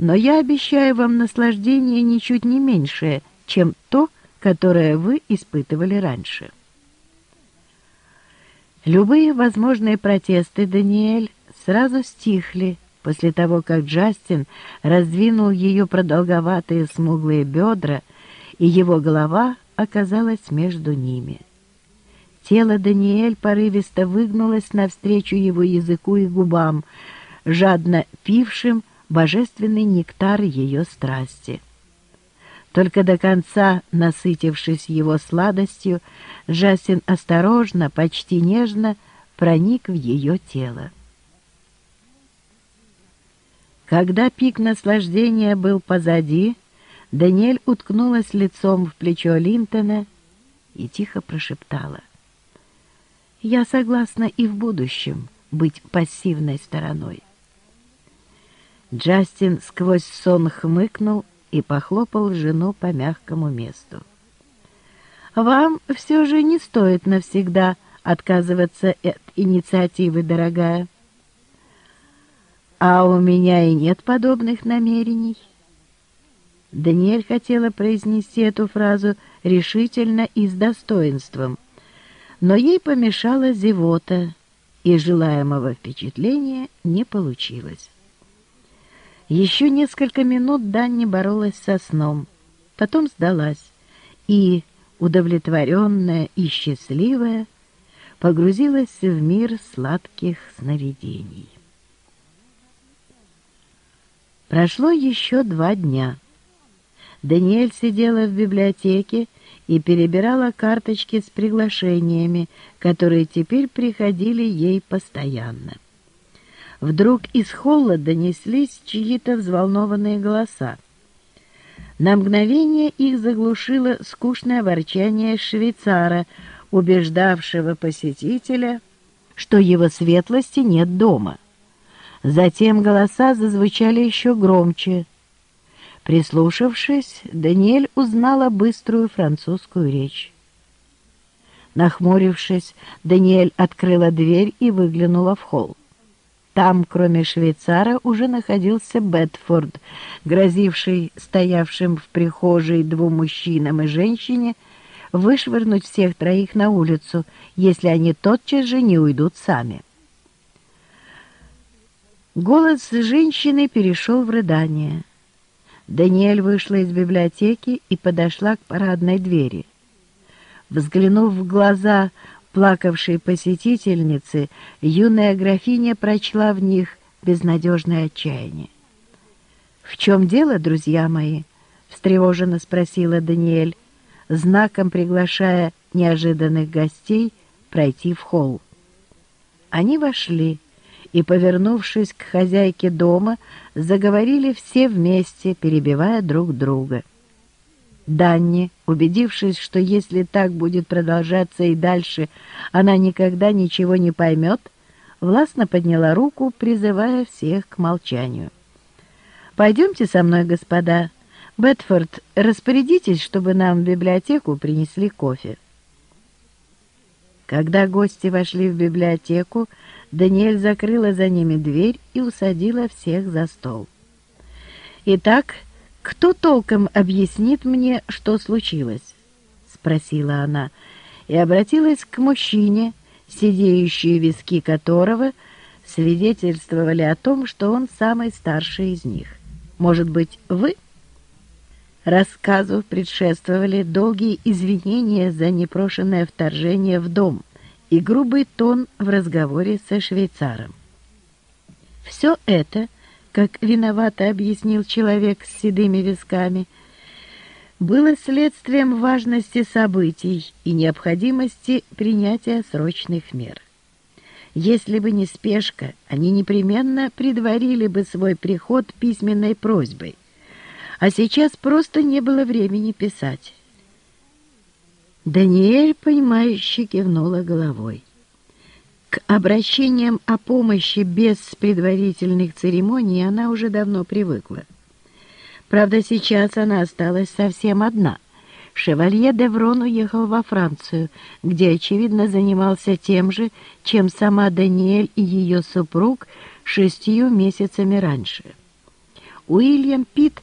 но я обещаю вам наслаждение ничуть не меньшее, чем то, которое вы испытывали раньше. Любые возможные протесты Даниэль сразу стихли после того, как Джастин раздвинул ее продолговатые смуглые бедра, и его голова оказалась между ними. Тело Даниэль порывисто выгнулось навстречу его языку и губам, жадно пившим божественный нектар ее страсти. Только до конца, насытившись его сладостью, Джастин осторожно, почти нежно проник в ее тело. Когда пик наслаждения был позади, Даниэль уткнулась лицом в плечо Линтона и тихо прошептала. «Я согласна и в будущем быть пассивной стороной». Джастин сквозь сон хмыкнул и похлопал жену по мягкому месту. «Вам все же не стоит навсегда отказываться от инициативы, дорогая». «А у меня и нет подобных намерений». Даниэль хотела произнести эту фразу решительно и с достоинством, но ей помешала зевота, и желаемого впечатления не получилось. Еще несколько минут Данни боролась со сном, потом сдалась и, удовлетворенная и счастливая, погрузилась в мир сладких сновидений. Прошло еще два дня. Даниэль сидела в библиотеке и перебирала карточки с приглашениями, которые теперь приходили ей постоянно. Вдруг из холла донеслись чьи-то взволнованные голоса. На мгновение их заглушило скучное ворчание швейцара, убеждавшего посетителя, что его светлости нет дома. Затем голоса зазвучали еще громче. Прислушавшись, Даниэль узнала быструю французскую речь. Нахмурившись, Даниэль открыла дверь и выглянула в холл. Там, кроме швейцара, уже находился Бетфорд, грозивший стоявшим в прихожей двум мужчинам и женщине вышвырнуть всех троих на улицу, если они тотчас же не уйдут сами. Голос женщины перешел в рыдание. Даниэль вышла из библиотеки и подошла к парадной двери. Взглянув в глаза плакавшей посетительницы, юная графиня прочла в них безнадежное отчаяние. «В чем дело, друзья мои?» — встревоженно спросила Даниэль, знаком приглашая неожиданных гостей пройти в холл. Они вошли и, повернувшись к хозяйке дома, заговорили все вместе, перебивая друг друга. Данни, убедившись, что если так будет продолжаться и дальше, она никогда ничего не поймет, властно подняла руку, призывая всех к молчанию. «Пойдемте со мной, господа. Бетфорд, распорядитесь, чтобы нам в библиотеку принесли кофе». Когда гости вошли в библиотеку, Даниэль закрыла за ними дверь и усадила всех за стол. «Итак, кто толком объяснит мне, что случилось?» — спросила она, и обратилась к мужчине, сидеющие виски которого свидетельствовали о том, что он самый старший из них. «Может быть, вы?» Рассказу предшествовали долгие извинения за непрошенное вторжение в дом — и грубый тон в разговоре со швейцаром. Все это, как виновато объяснил человек с седыми висками, было следствием важности событий и необходимости принятия срочных мер. Если бы не спешка, они непременно предварили бы свой приход письменной просьбой, а сейчас просто не было времени писать. Даниэль, понимающе кивнула головой. К обращениям о помощи без предварительных церемоний она уже давно привыкла. Правда, сейчас она осталась совсем одна. Шевалье Деврон уехал во Францию, где, очевидно, занимался тем же, чем сама Даниэль и ее супруг шестью месяцами раньше. Уильям Питт